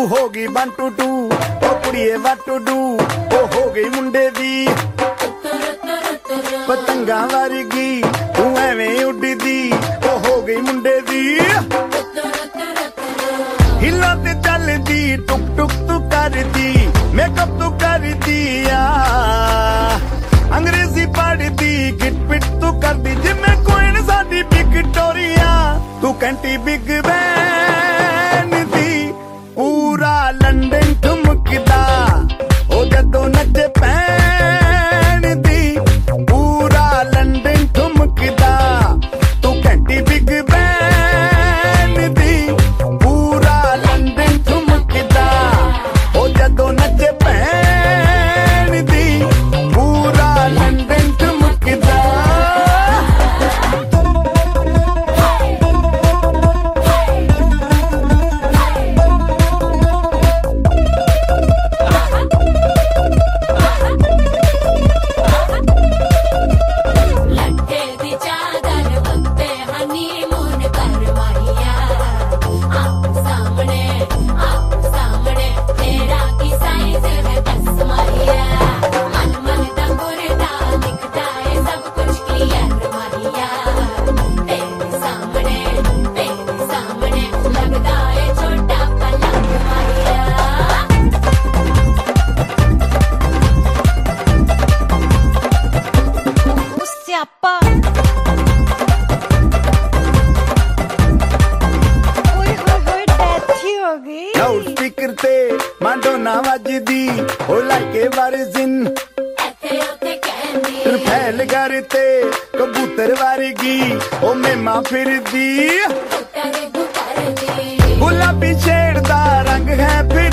To हो गई one two ओ कुड़िए वट टू ओ हो गई मुंडे दी। पतंगा वारगी, तू एवें उड्डदी ओ हो गई मुंडे दी। हिला ते चलदी टुक टुक तू करदी मेकअप तू करदी आ अंग्रेज़ी पढ़दी गिट पिट तू कर दी, जिम्मे कोई साडी बिग टोरिया तू कैंटी बिग बै ਉੱਤੇ ਮਾਡੋਨਾ ਵੱਜਦੀ ਓ ਲਾਈਕੇ ਵਰਜ਼ਿਨ। ਇੱਥੇ ਉੱਤੇ ਕਹਿੰਦੀ ਫੈਲ ਘਰ ਤੇ ਕਬੂਤਰ ਵਰਗੀ ਓ ਰੰਗ ਹੈ ਫਿਰ